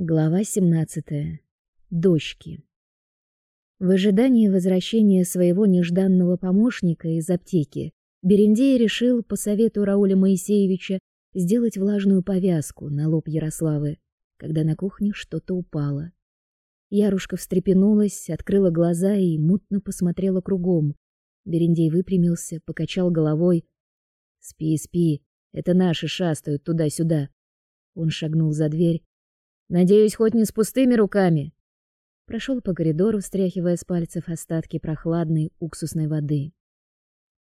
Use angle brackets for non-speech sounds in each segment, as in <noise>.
Глава 17. Дочки. В ожидании возвращения своего нежданного помощника из аптеки, Берендей решил по совету Рауля Моисеевича сделать влажную повязку на лоб Ярославы, когда на кухне что-то упало. Ярушка встрепенулась, открыла глаза и мутно посмотрела кругом. Берендей выпрямился, покачал головой. "Спи, спи, это наши шастают туда-сюда". Он шагнул за дверь Надеюсь, хоть не с пустыми руками. Прошел по коридору, встряхивая с пальцев остатки прохладной уксусной воды.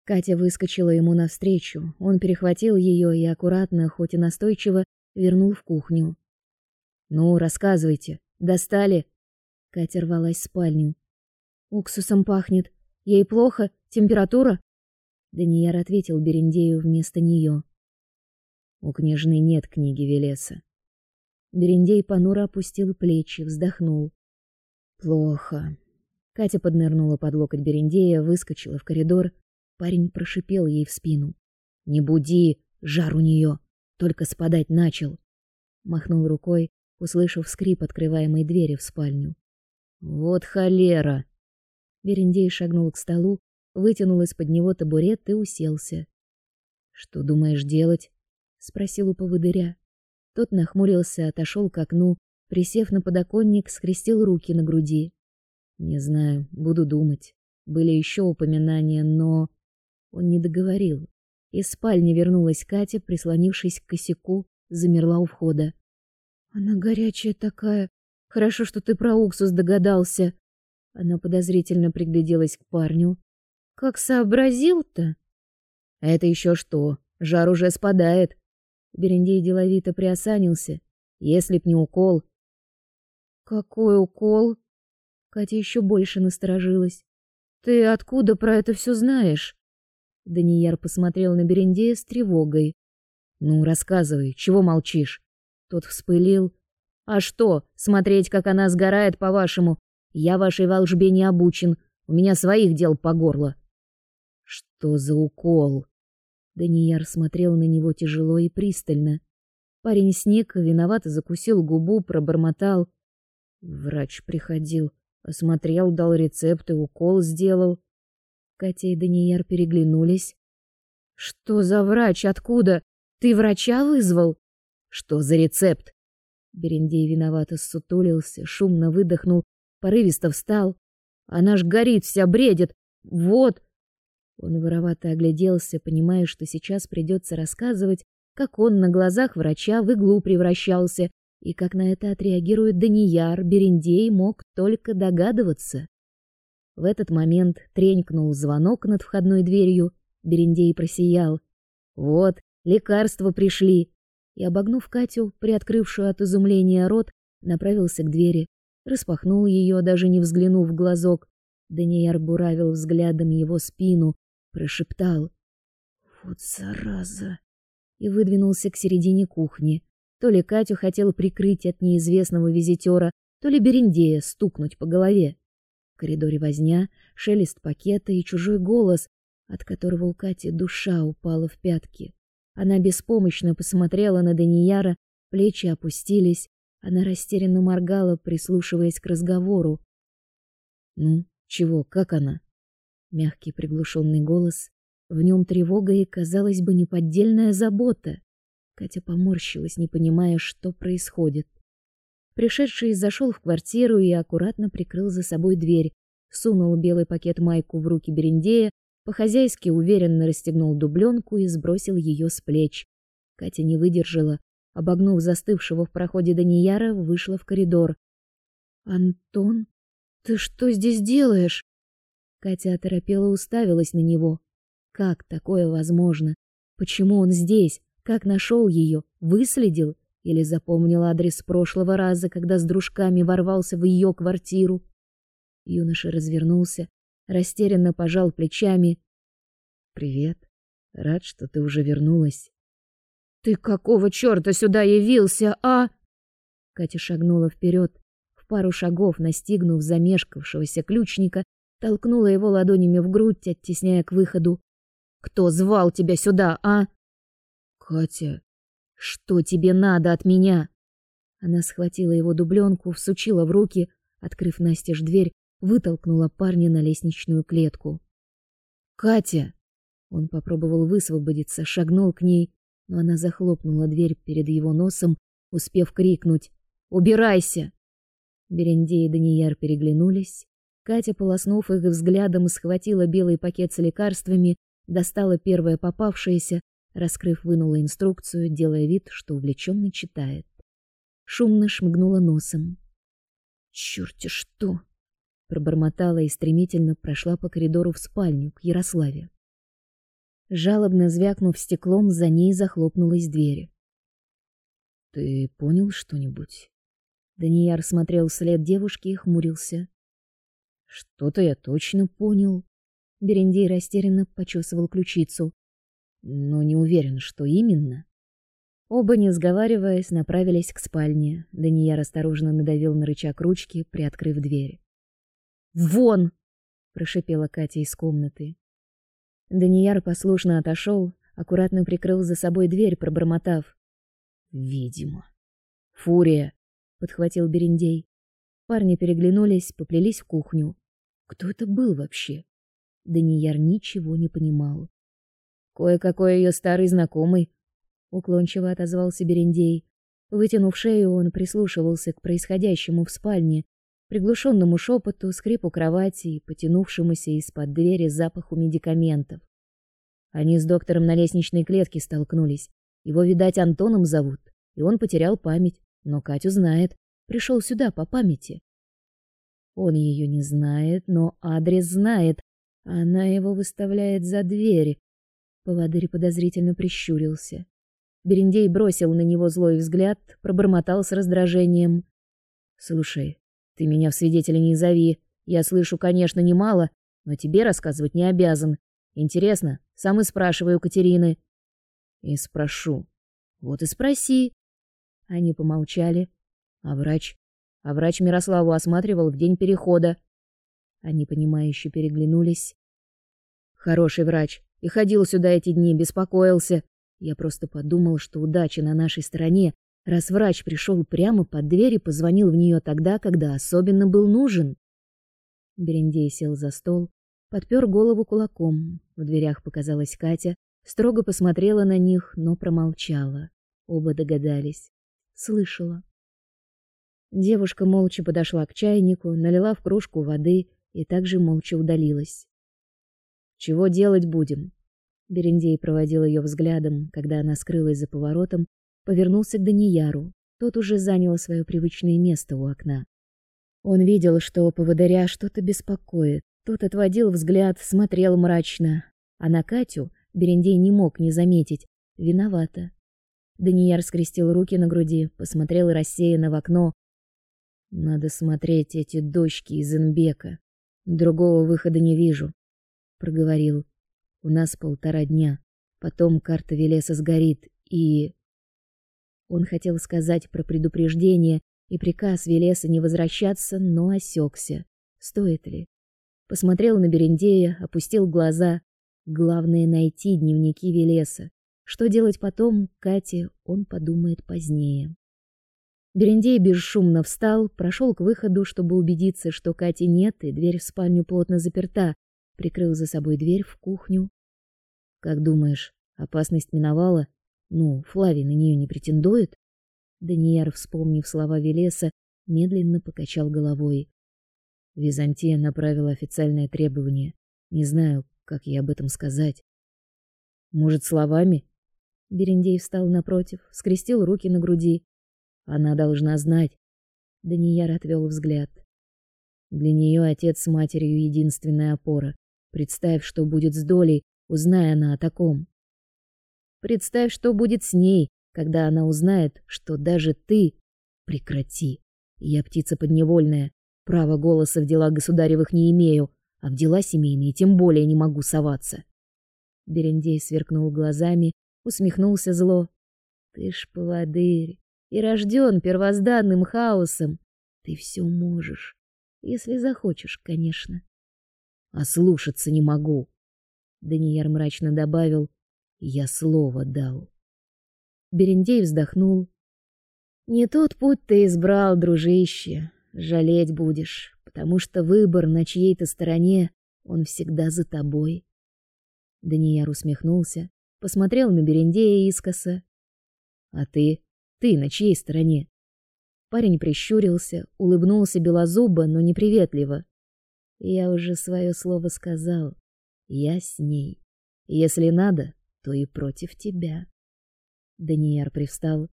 Катя выскочила ему навстречу. Он перехватил ее и аккуратно, хоть и настойчиво, вернул в кухню. Ну, рассказывайте. Достали? Катя рвалась в спальню. Уксусом пахнет. Ей плохо? Температура? Данияр ответил Берендею вместо нее. У княжны нет книги Велеса. Берендей понуро опустил плечи, вздохнул. Плохо. Катя поднырнула под локоть Берендея, выскочила в коридор. Парень прошипел ей в спину: "Не буди, жар у нее, только спадать начал". Махнул рукой, услышав скрип открываемой двери в спальню. "Вот холера". Берендей шагнул к столу, вытянул из-под него табурет и уселся. "Что думаешь делать?" спросил у поводыря. Тот нахмурился, отошел к окну, присев на подоконник, скрестил руки на груди. Не знаю, буду думать. Были еще упоминания, но он не договорил. Из спальни вернулась Катя, прислонившись к косяку, замерла у входа. Она горячая такая. Хорошо, что ты про уксус догадался. Она подозрительно пригляделась к парню. Как сообразил-то? Это еще что? Жар уже спадает. Берендей деловито приосанился. Если б не укол. Какой укол? Катя еще больше насторожилась. Ты откуда про это все знаешь? Данияр посмотрел на Берендея с тревогой. Ну, рассказывай, чего молчишь? Тот вспылил. А что, смотреть, как она сгорает, по-вашему? Я вашей волшбе не обучен. У меня своих дел по горло. Что за укол? Данияр смотрел на него тяжело и пристально. Парень сник, виновато закусил губу, пробормотал: "Врач приходил, осмотрел, дал рецепт и укол сделал". Катя и Данияр переглянулись. "Что за врач? Откуда? Ты врача вызвал? Что за рецепт?" Берендей виновато ссутулился, шумно выдохнул, порывисто встал. Она ж горит, вся бредит. Вот, он воровато огляделся, понимая, что сейчас придется рассказывать, как он на глазах врача в иглу превращался, и как на это отреагирует Данияр, Берендей мог только догадываться. В этот момент тренькнул звонок над входной дверью, Берендей просиял. Вот, лекарства пришли. И обогнув Катю, приоткрывшую от изумления рот, направился к двери, распахнул ее, даже не взглянув в глазок. Данияр буравил взглядом его спину, прошептал: "Вот зараза!" и выдвинулся к середине кухни. То ли Катю хотел прикрыть от неизвестного визитера, то ли Берендея стукнуть по голове. В коридоре возня, шелест пакета и чужой голос, от которого у Кати душа упала в пятки. Она беспомощно посмотрела на Данияра, плечи опустились, она растерянно моргала, прислушиваясь к разговору. Ну, чего, как она? Мягкий приглушенный голос, в нем тревога и, казалось бы, неподдельная забота. Катя поморщилась, не понимая, что происходит. Пришедший зашел в квартиру и аккуратно прикрыл за собой дверь, сунул белый пакет майку в руки Берендея, по-хозяйски уверенно расстегнул дубленку и сбросил ее с плеч. Катя не выдержала, обогнув застывшего в проходе Данияра, вышла в коридор. Антон, ты что здесь делаешь? Катя оторопела уставилась на него. Как такое возможно? Почему он здесь? Как нашел ее? Выследил или запомнил адрес прошлого раза, когда с дружками ворвался в ее квартиру? Юноша развернулся, растерянно пожал плечами. Привет. Рад, что ты уже вернулась. Ты какого чёрта сюда явился, а? Катя шагнула вперед, в пару шагов настигнув замешкавшегося ключника толкнула его ладонями в грудь, оттесняя к выходу. Кто звал тебя сюда, а? Катя, что тебе надо от меня? Она схватила его дубленку, всучила в руки, открыв настежь дверь, вытолкнула парня на лестничную клетку. «Катя!» Он попробовал высвободиться, шагнул к ней, но она захлопнула дверь перед его носом, успев крикнуть «Убирайся!». Берендей и Данияр переглянулись. Катя, полоснув их взглядом, схватила белый пакет с лекарствами, достала первое попавшееся, раскрыв, вынула инструкцию, делая вид, что увлеченно читает. Шумно шмыгнула носом. «Чёрт-те что!» Пробормотала и стремительно прошла по коридору в спальню к Ярославе. Жалобно звякнув стеклом, за ней захлопнулась дверь. «Ты понял что-нибудь?» Данияр смотрел вслед девушки и хмурился. «Что-то я точно понял». Берендей растерянно почесывал ключицу. «Но не уверен, что именно». Оба, не сговариваясь, направились к спальне. Данияр осторожно надавил на рычаг ручки, приоткрыв дверь. «Вон!» — прошипела Катя из комнаты. Данияр послушно отошел, аккуратно прикрыл за собой дверь, пробормотав: "Видимо. Фурия", подхватил Берендей. Парни переглянулись, поплелись в кухню. Кто это был вообще? Данияр ничего не понимал. Кое-какой ее старый знакомый, уклончиво отозвался Берендей. Вытянув шею, он прислушивался к происходящему в спальне, приглушенному шепоту, скрипу кровати и потянувшемуся из-под двери запаху медикаментов. Они с доктором на лестничной клетке столкнулись. Его, видать, Антоном зовут, и он потерял память, но Катю знает, пришел сюда по памяти. Он ее не знает, но адрес знает. Она его выставляет за дверь. Поводырь подозрительно прищурился. Берендей бросил на него злой взгляд, пробормотал с раздражением: "Слушай, ты меня в свидетели не зови. Я слышу, конечно, немало, но тебе рассказывать не обязан. Интересно, сам и спрашиваю Катерины. И спрошу. Вот и спроси. Они помолчали. А врач? А врач Мирославу осматривал в день перехода. Они понимающе переглянулись. Хороший врач. И ходил сюда эти дни, беспокоился. Я просто подумал, что удача на нашей стороне, раз врач пришел прямо под дверь и позвонил в нее тогда, когда особенно был нужен. Берендей сел за стол, подпер голову кулаком. В дверях показалась Катя, строго посмотрела на них, но промолчала. Оба догадались. Слышала. Девушка молча подошла к чайнику, налила в кружку воды и также молча удалилась. Чего делать будем? Берендей проводил ее взглядом, когда она скрылась за поворотом повернулся к Данияру. Тот уже занял свое привычное место у окна. Он видел, что поводыря что-то беспокоит. Тот отводил взгляд, смотрел мрачно, а на Катю Берендей не мог не заметить. Виновата. Данияр скрестил руки на груди, посмотрел рассеянно в окно. Надо смотреть эти дочки из Инбека. Другого выхода не вижу, проговорил. У нас полтора дня. Потом карта Велеса сгорит, и он хотел сказать про предупреждение и приказ Велеса не возвращаться, но осекся. Стоит ли? Посмотрел на Берендея, опустил глаза. Главное найти дневники Велеса. Что делать потом, Кате, он подумает позднее. Берендей бесшумно встал, прошел к выходу, чтобы убедиться, что Кати нет, и дверь в спальню плотно заперта, прикрыл за собой дверь в кухню. Как думаешь, опасность миновала? Ну, Флавий на нее не претендует? Данияр, вспомнив слова Велеса, медленно покачал головой. Византия направила официальное требование. Не знаю, как ей об этом сказать. Может, словами? Берендей встал напротив, скрестил руки на груди. Она должна знать. Данияр отвел взгляд. Для нее отец с матерью единственная опора. Представь, что будет с Долей, узная она о таком. Представь, что будет с ней, когда она узнает, что даже ты прекрати. Я птица подневольная, права голоса в делах государевых не имею, а в дела семейные тем более не могу соваться. Берендей сверкнул глазами, усмехнулся зло. Ты ж поводырь и рожден первозданным хаосом. Ты все можешь, если захочешь, конечно. А слушаться не могу. Данияр мрачно добавил: я слово дал. Берендей вздохнул. Не тот путь ты избрал, дружище. Жалеть будешь, потому что выбор на чьей-то стороне, он всегда за тобой. Данияр усмехнулся, посмотрел на Берендея искоса. А ты? Ты на чьей стороне? Парень прищурился, улыбнулся белозубо, но неприветливо. Я уже свое слово сказал. Я с ней. Если надо, то и против тебя. Данияр привстал.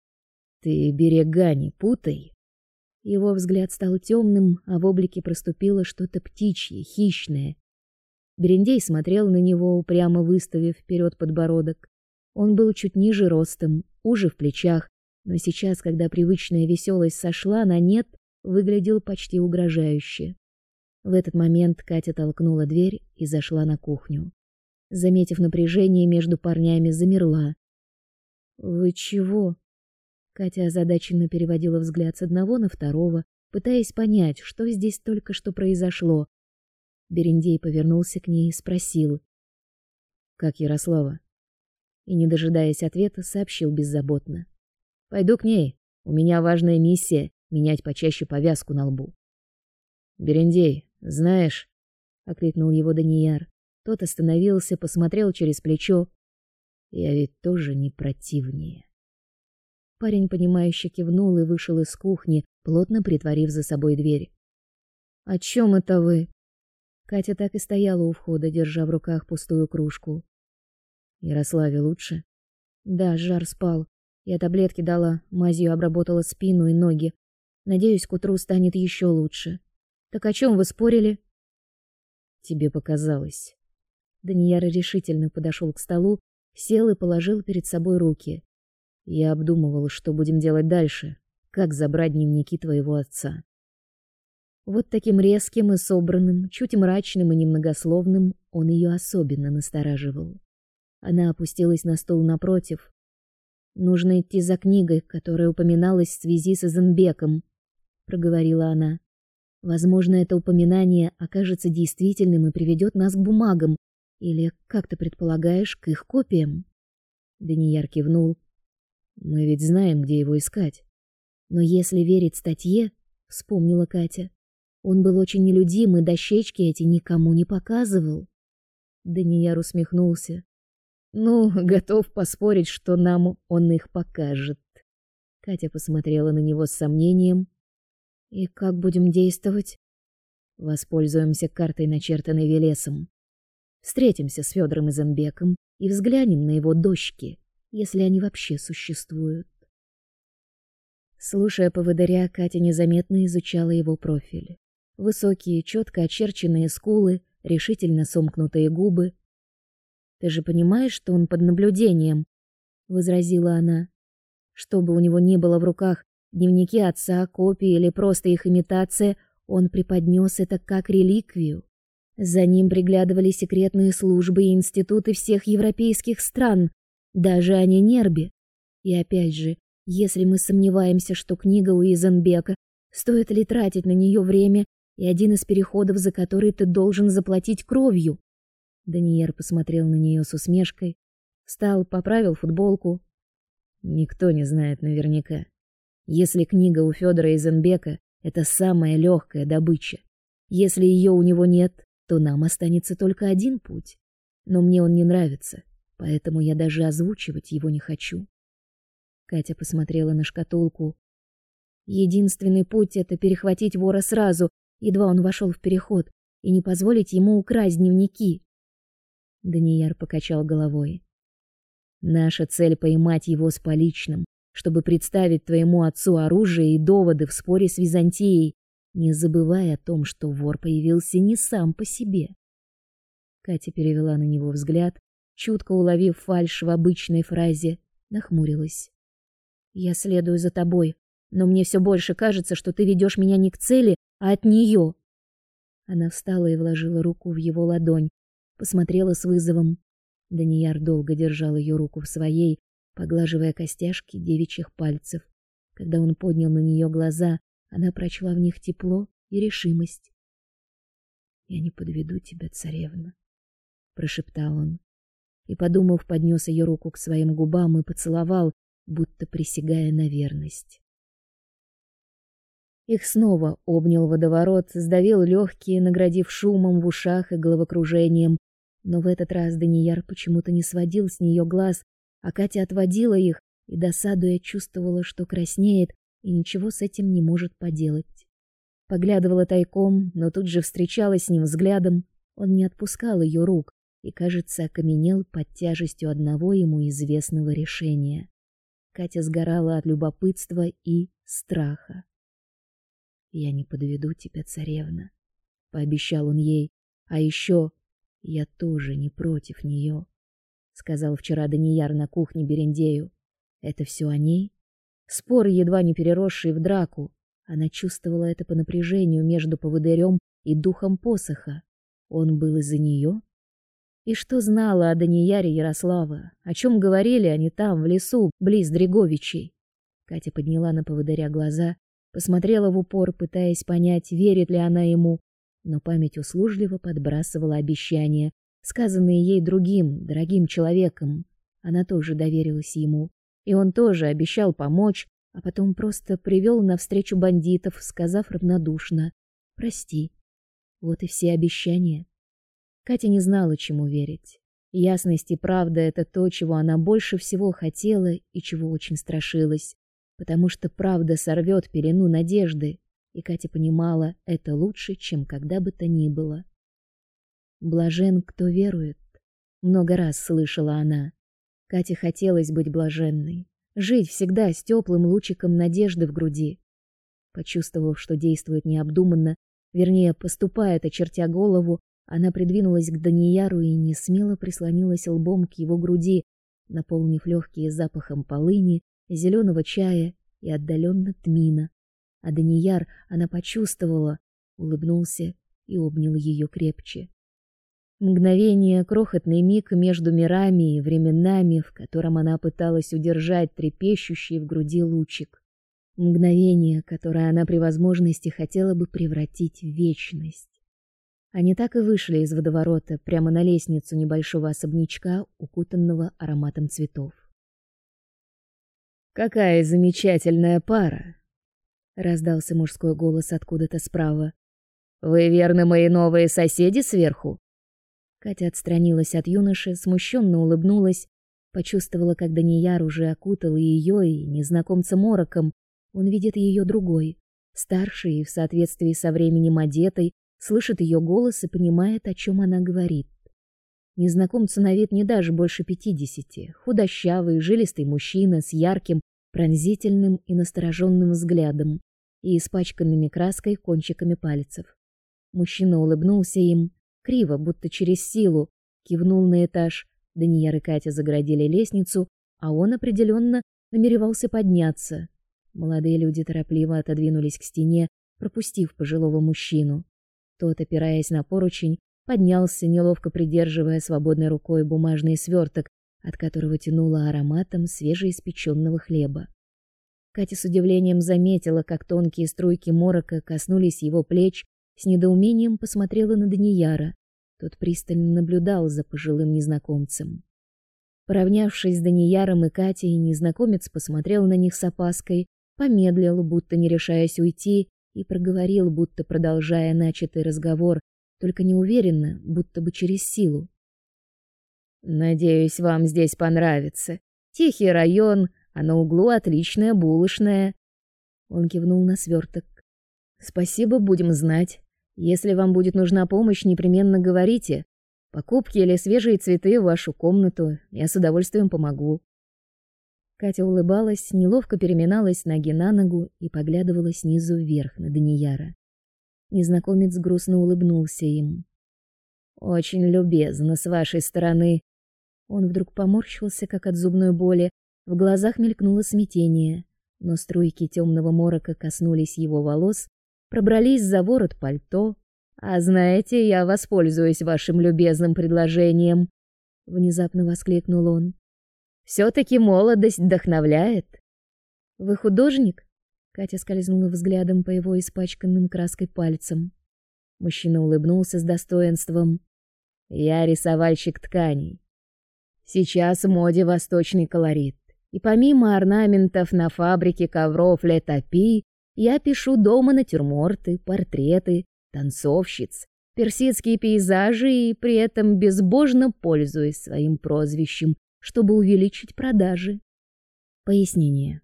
Ты берега не путай. Его взгляд стал темным, а в облике проступило что-то птичье, хищное. Берендей смотрел на него, упрямо выставив вперед подбородок. Он был чуть ниже ростом, уже в плечах, но сейчас, когда привычная веселость сошла на нет, выглядел почти угрожающе. В этот момент Катя толкнула дверь и зашла на кухню. Заметив напряжение между парнями, замерла. Вы чего? Катя озадаченно переводила взгляд с одного на второго, пытаясь понять, что здесь только что произошло. Берендей повернулся к ней и спросил: "Как Ярослава?" И не дожидаясь ответа, сообщил беззаботно: "Пойду к ней. У меня важная миссия менять почаще повязку на лбу". Берендей, знаешь, окликнул его Данияр. Тот остановился, посмотрел через плечо. Я ведь тоже не противнее. Парень понимающе кивнул и вышел из кухни, плотно притворив за собой дверь. О чем это вы? Катя так и стояла у входа, держа в руках пустую кружку. Ярославе лучше? Да, жар спал. Я таблетки дала, мазью обработала спину и ноги. Надеюсь, к утру станет еще лучше. Так о чем вы спорили? Тебе показалось. Данияр решительно подошел к столу, сел и положил перед собой руки. Я обдумывал, что будем делать дальше, как забрать дневники твоего отца. Вот таким резким и собранным, чуть мрачным и немногословным он ее особенно настораживал. Она опустилась на стул напротив. Нужно идти за книгой, которая упоминалась в связи с Изенбеком, проговорила она. Возможно, это упоминание окажется действительным и приведет нас к бумагам, или, как ты предполагаешь, к их копиям. Данияр кивнул. Мы ведь знаем, где его искать. Но если верить статье, вспомнила Катя, он был очень нелюдим и дощечки эти никому не показывал. Данияр усмехнулся. Ну, <laughs> готов поспорить, что нам он их покажет. Катя посмотрела на него с сомнением, и как будем действовать? Воспользуемся картой, начертанной Велесом. Встретимся с Федором Изенбеком и взглянем на его дочки, если они вообще существуют. Слушая поводыря, Катя незаметно изучала его профиль. Высокие, четко очерченные скулы, решительно сомкнутые губы. Ты же понимаешь, что он под наблюдением, возразила она. Что бы у него ни было в руках, Дневники отца, копии или просто их имитация, он преподнес это как реликвию. За ним приглядывали секретные службы и институты всех европейских стран, даже о Нербе. И опять же, если мы сомневаемся, что книга у Изенбека, стоит ли тратить на нее время и один из переходов, за который ты должен заплатить кровью? Даниэр посмотрел на нее с усмешкой, встал, поправил футболку. Никто не знает наверняка. Если книга у Федора Изенбека это самая легкая добыча. Если ее у него нет, то нам останется только один путь. Но мне он не нравится, поэтому я даже озвучивать его не хочу. Катя посмотрела на шкатулку. Единственный путь это перехватить вора сразу, едва он вошел в переход, и не позволить ему украсть дневники. Данияр покачал головой. Наша цель поймать его с поличным, чтобы представить твоему отцу оружие и доводы в споре с Византией, не забывая о том, что вор появился не сам по себе. Катя перевела на него взгляд, чутко уловив фальшь в обычной фразе, нахмурилась. Я следую за тобой, но мне все больше кажется, что ты ведешь меня не к цели, а от нее. Она встала и вложила руку в его ладонь, посмотрела с вызовом. Данияр долго держал ее руку в своей, поглаживая костяшки девичьих пальцев. Когда он поднял на нее глаза, она прочла в них тепло и решимость. "Я не подведу тебя, царевна", прошептал он. И, подумав, поднес ее руку к своим губам и поцеловал, будто присягая на верность. Их снова обнял водоворот, сдавил легкие, наградив шумом в ушах и головокружением. Но в этот раз Данияр почему-то не сводил с нее глаз, а Катя отводила их и, досадуя, чувствовала, что краснеет и ничего с этим не может поделать. Поглядывала тайком, но тут же встречалась с ним взглядом. Он не отпускал ее рук и, кажется, окаменел под тяжестью одного ему известного решения. Катя сгорала от любопытства и страха. Я не подведу тебя, царевна, пообещал он ей. А еще я тоже не против нее, сказал вчера Данияр на кухне Берендею. Это все о ней? Спор едва не переросший в драку. Она чувствовала это по напряжению между поводырем и духом посоха. Он был из-за нее? И что знала о Данияре Ярослава? О чем говорили они там, в лесу, близ Дреговичей? Катя подняла на поводыря глаза посмотрела в упор, пытаясь понять, верит ли она ему, но память услужливо подбрасывала обещания, сказанные ей другим, дорогим человеком. Она тоже доверилась ему, и он тоже обещал помочь, а потом просто привел на встречу бандитов, сказав равнодушно: "Прости". Вот и все обещания. Катя не знала, чему верить. Ясность и правда это то, чего она больше всего хотела и чего очень страшилась потому что правда сорвет пелену надежды, и Катя понимала, это лучше, чем когда бы то ни было. Блажен, кто верует, много раз слышала она. Кате хотелось быть блаженной, жить всегда с теплым лучиком надежды в груди. Почувствовав, что действует необдуманно, вернее, поступает, очертя голову, она придвинулась к Данияру и не смело прислонилась лбом к его груди, наполнив легкие запахом полыни зеленого чая и отдаленно тмина. А Данияр она почувствовала, улыбнулся и обнял ее крепче. Мгновение, крохотный миг между мирами и временами, в котором она пыталась удержать трепещущий в груди лучик. Мгновение, которое она при возможности хотела бы превратить в вечность. Они так и вышли из водоворота прямо на лестницу небольшого особнячка, укутанного ароматом цветов. Какая замечательная пара, раздался мужской голос откуда-то справа. Вы верно мои новые соседи сверху? Катя отстранилась от юноши, смущенно улыбнулась, почувствовала, как Данияр уже окутал ее и незнакомца мороком. Он видит ее другой, старший и в соответствии со временем одетой, слышит ее голос и понимает, о чем она говорит. Незнакомцу на вид не даже больше пятидесяти, худощавый, жилистый мужчина с ярким, пронзительным и настороженным взглядом и испачканными краской кончиками пальцев. Мужчина улыбнулся им, криво, будто через силу, кивнул на этаж. Данияр и Катя загородили лестницу, а он определенно намеревался подняться. Молодые люди торопливо отодвинулись к стене, пропустив пожилого мужчину. Тот, опираясь на поручень, поднялся, неловко придерживая свободной рукой бумажный сверток, от которого тянуло ароматом свежеиспеченного хлеба. Катя с удивлением заметила, как тонкие струйки морока коснулись его плеч, с недоумением посмотрела на Данияра. Тот пристально наблюдал за пожилым незнакомцем. Поравнявшись с Данияром и Катей, незнакомец посмотрел на них с опаской, помедлил, будто не решаясь уйти, и проговорил, будто продолжая начатый разговор, только неуверенно, будто бы через силу. Надеюсь, вам здесь понравится. Тихий район, а на углу отличная булочная. Он кивнул на сверток. Спасибо, будем знать. Если вам будет нужна помощь, непременно говорите. Покупки или свежие цветы в вашу комнату, я с удовольствием помогу. Катя улыбалась, неловко переминалась ноги на ногу и поглядывала снизу вверх на Данияра. Незнакомец грустно улыбнулся им. Очень любезно с вашей стороны. Он вдруг поморщился, как от зубной боли, в глазах мелькнуло смятение, но струйки темного морока коснулись его волос, пробрались за ворот пальто. А знаете, я воспользуюсь вашим любезным предложением, внезапно воскликнул он. все таки молодость вдохновляет. Вы художник? Катя скользнула взглядом по его испачканным краской пальцам. Мужчина улыбнулся с достоинством. Я рисовальщик тканей. Сейчас в моде восточный колорит. И помимо орнаментов на фабрике ковров Летопи, Я пишу дома натюрморты, портреты, танцовщиц, персидские пейзажи и при этом безбожно пользуюсь своим прозвищем, чтобы увеличить продажи. Пояснение.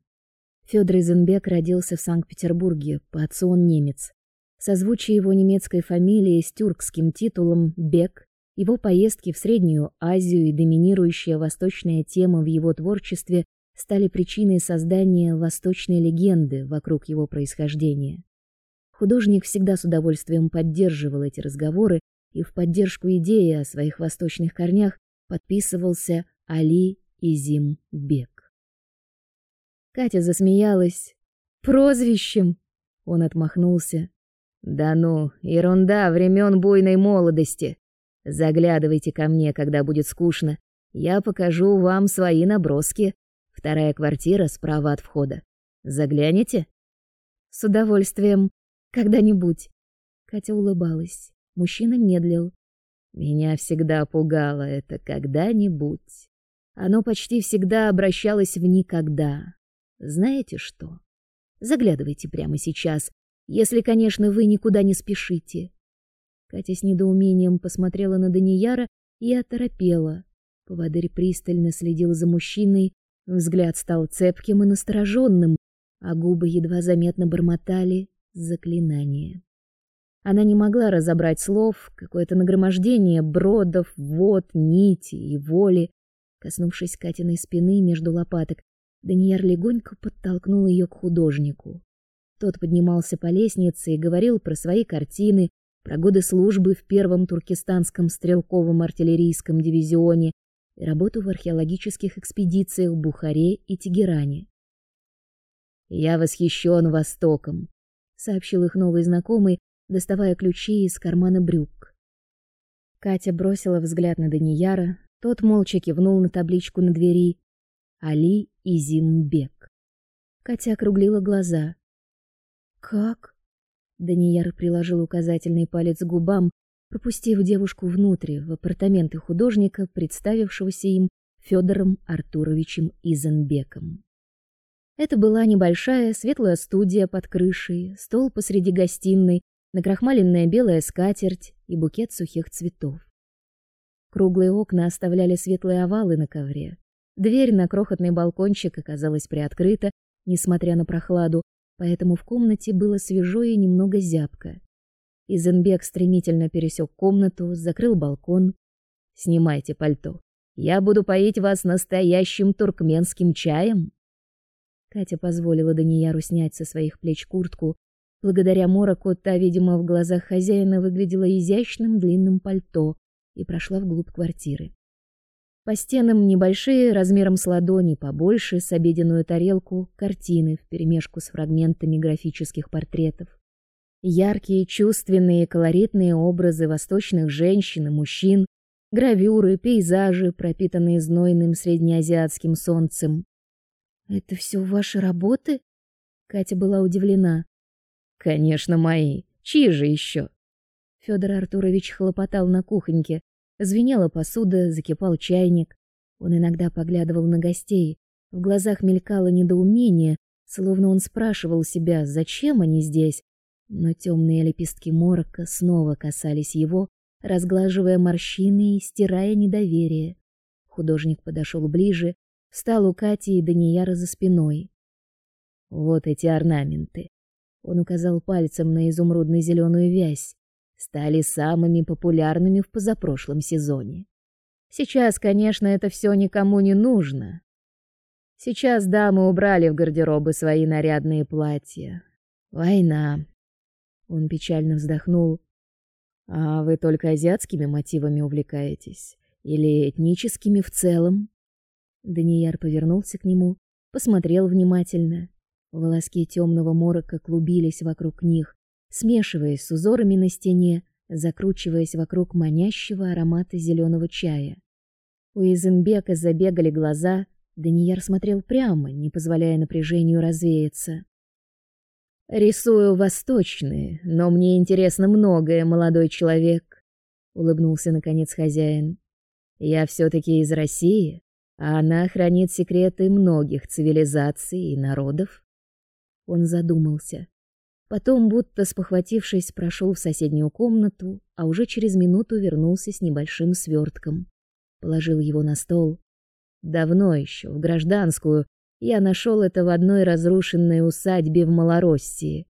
Федор Изенбек родился в Санкт-Петербурге, по отцу он немец. Созвучие его немецкой фамилии с тюркским титулом Бек, его поездки в Среднюю Азию и доминирующая восточная тема в его творчестве стали причиной создания восточной легенды вокруг его происхождения. Художник всегда с удовольствием поддерживал эти разговоры и в поддержку идеи о своих восточных корнях подписывался Али Изим Бек. Катя засмеялась. Прозвищем. Он отмахнулся. Да ну, ерунда времен буйной молодости. Заглядывайте ко мне, когда будет скучно. Я покажу вам свои наброски. Вторая квартира справа от входа. Заглянете? С удовольствием. Когда-нибудь. Катя улыбалась. Мужчина медлил. Меня всегда пугало это когда-нибудь. Оно почти всегда обращалось в никогда. Знаете что? Заглядывайте прямо сейчас, если, конечно, вы никуда не спешите. Катя с недоумением посмотрела на Данияра и оторопела. Поводырь пристально следил за мужчиной, взгляд стал цепким и настороженным, а губы едва заметно бормотали заклинание. Она не могла разобрать слов, какое-то нагромождение бродов, вод, нити и воли. Коснувшись Катиной спины между лопаток, Данияр легонько подтолкнул ее к художнику. Тот поднимался по лестнице и говорил про свои картины, про годы службы в первом туркестанском стрелковом артиллерийском дивизионе и работу в археологических экспедициях в Бухаре и Тегеране. Я восхищен Востоком, сообщил их новый знакомый, доставая ключи из кармана брюк. Катя бросила взгляд на Данияра, тот молча кивнул на табличку на двери Али Изимбек. Катя округлила глаза. Как? Данияр приложил указательный палец к губам, пропустив девушку внутрь, в апартаменты художника, представившегося им Федором Артуровичем Изенбеком. Это была небольшая светлая студия под крышей, стол посреди гостиной, накрахмаленная белая скатерть и букет сухих цветов. Круглые окна оставляли светлые овалы на ковре. Дверь на крохотный балкончик оказалась приоткрыта, несмотря на прохладу, поэтому в комнате было свежо и немного зябко. Изенбек стремительно пересек комнату, закрыл балкон. Снимайте пальто. Я буду поить вас настоящим туркменским чаем. Катя позволила Данияру снять со своих плеч куртку. Благодаря мороку та, видимо, в глазах хозяина выглядела изящным длинным пальто и прошла вглубь квартиры. По стенам небольшие, размером с ладони, побольше, с обеденную тарелку, картины вперемешку с фрагментами графических портретов. Яркие, чувственные, колоритные образы восточных женщин и мужчин, гравюры, пейзажи, пропитанные знойным среднеазиатским солнцем. Это все ваши работы? Катя была удивлена. Конечно, мои. Чьи же еще? Федор Артурович хлопотал на кухоньке, Звенела посуда, закипал чайник. Он иногда поглядывал на гостей. В глазах мелькало недоумение, словно он спрашивал себя, зачем они здесь. Но темные лепестки морока снова касались его, разглаживая морщины и стирая недоверие. Художник подошел ближе, встал у Кати и Данияра за спиной. Вот эти орнаменты. Он указал пальцем на изумрудно зеленую вязь стали самыми популярными в позапрошлом сезоне. Сейчас, конечно, это все никому не нужно. Сейчас дамы убрали в гардеробы свои нарядные платья. Война. Он печально вздохнул. А вы только азиатскими мотивами увлекаетесь или этническими в целом? Данияр повернулся к нему, посмотрел внимательно. Волоски темного морока клубились вокруг них, смешиваясь с узорами на стене, закручиваясь вокруг манящего аромата зеленого чая. У Изенбека забегали глаза, Данияр смотрел прямо, не позволяя напряжению развеяться. Рисую восточные, но мне интересно многое, молодой человек, улыбнулся наконец хозяин. Я все таки из России, а она хранит секреты многих цивилизаций и народов. Он задумался. Потом, будто спохватившись, прошел в соседнюю комнату, а уже через минуту вернулся с небольшим свертком. Положил его на стол. Давно еще, в гражданскую, я нашел это в одной разрушенной усадьбе в Малороссии.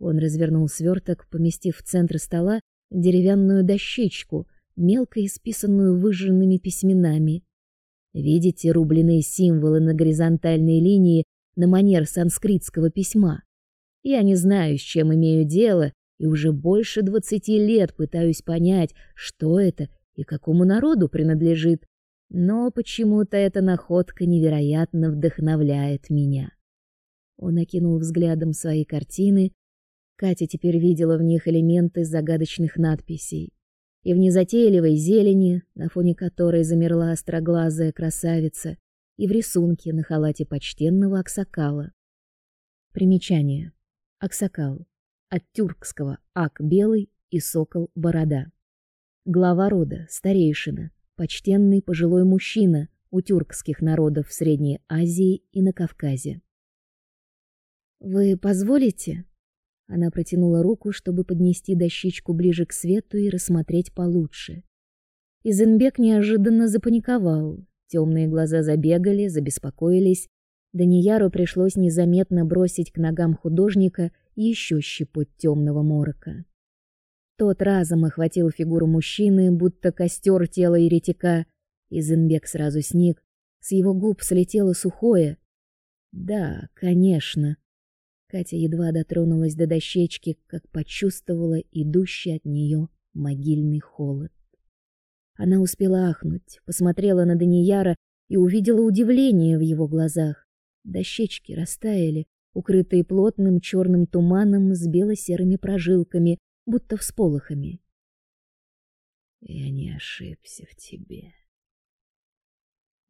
Он развернул сверток, поместив в центр стола деревянную дощечку, мелко исписанную выжженными письменами. Видите рубленые символы на горизонтальной линии на манер санскритского письма? Я не знаю, с чем имею дело, и уже больше двадцати лет пытаюсь понять, что это и какому народу принадлежит, но почему-то эта находка невероятно вдохновляет меня. Он окинул взглядом свои картины. Катя теперь видела в них элементы загадочных надписей. И в незатейливой зелени, на фоне которой замерла остроглазая красавица, и в рисунке на халате почтенного аксакала. Примечание. Аксакал. От тюркского ак белый и сокол борода. Глава рода, старейшина, почтенный пожилой мужчина у тюркских народов в Средней Азии и на Кавказе. Вы позволите? Она протянула руку, чтобы поднести дощечку ближе к свету и рассмотреть получше. Изенбек неожиданно запаниковал. Темные глаза забегали, забеспокоились. Данияру пришлось незаметно бросить к ногам художника еще щепоть темного морока. Тот разом охватил фигуру мужчины, будто костер тела еретика, и Зенбек сразу сник. С его губ слетело сухое: "Да, конечно". Катя едва дотронулась до дощечки, как почувствовала идущий от нее могильный холод. Она успела ахнуть, посмотрела на Данияра и увидела удивление в его глазах. Дощечки растаяли, укрытые плотным черным туманом с бело-серыми прожилками, будто всполохами. Я не ошибся в тебе.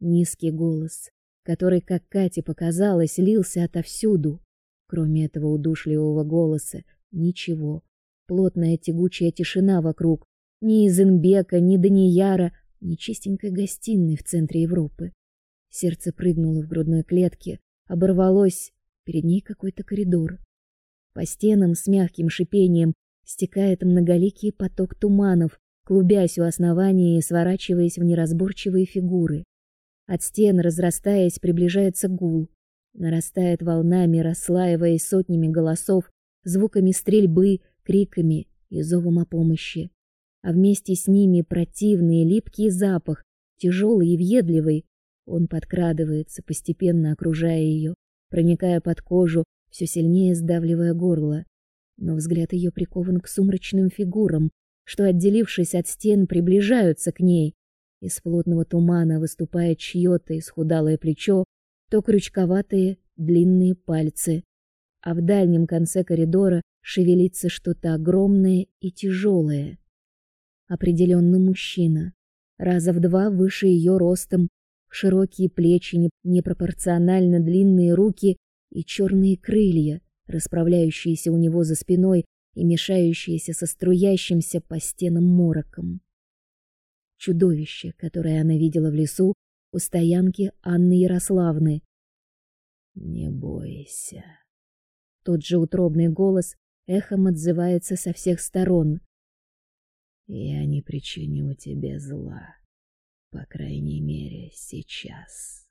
Низкий голос, который, как Кате показалось, лился отовсюду. Кроме этого удушливого голоса ничего. Плотная тягучая тишина вокруг. Ни Изенбека, ни Данияра, ни чистенькой гостиной в центре Европы. Сердце прыгнуло в грудной клетке, оборвалось. Перед ней какой-то коридор. По стенам с мягким шипением стекает многоликий поток туманов, клубясь у основания и сворачиваясь в неразборчивые фигуры. От стен, разрастаясь, приближается гул, нарастает волнами, расслаиваясь сотнями голосов, звуками стрельбы, криками и зовом о помощи. А вместе с ними противный липкий запах, тяжелый и въедливый. Он подкрадывается, постепенно окружая ее, проникая под кожу, все сильнее сдавливая горло но взгляд ее прикован к сумрачным фигурам, что, отделившись от стен, приближаются к ней. Из плотного тумана выступает чьё-то исхудалое плечо, то крючковатые длинные пальцы, а в дальнем конце коридора шевелится что-то огромное и тяжелое. Определенно мужчина, раза в два выше ее ростом, широкие плечи, непропорционально длинные руки и черные крылья, расправляющиеся у него за спиной и мешающиеся со струящимся по стенам мороком. Чудовище, которое она видела в лесу у стоянки Анны Ярославны. Не бойся. Тот же утробный голос эхом отзывается со всех сторон. Я не причиню тебе зла, по крайней мере, сейчас.